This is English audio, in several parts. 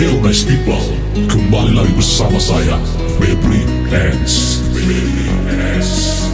nice people Kembali lagi bersama saya Febri Hands Febri Hands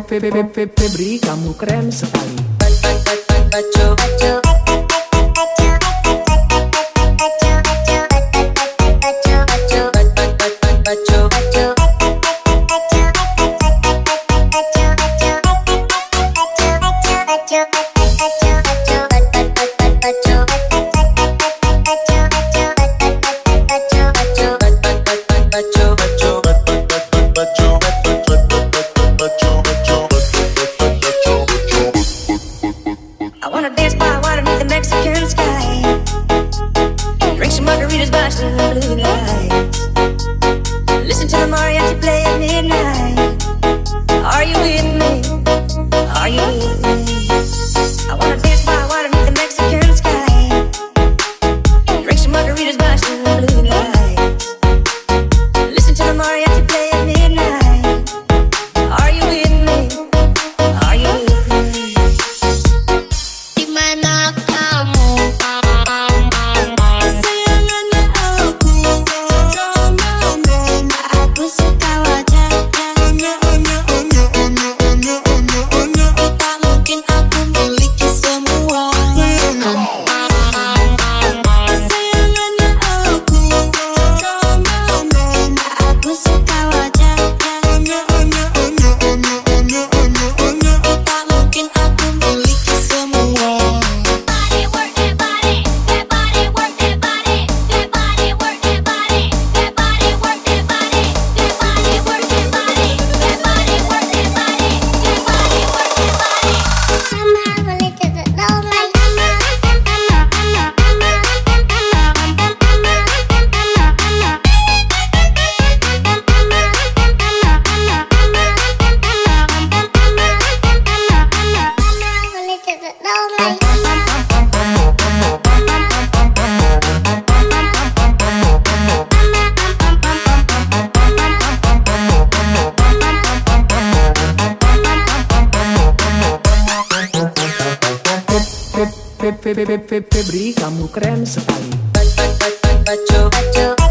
Febri kamu sekali Febri kamu keren sekali. Baco, baco,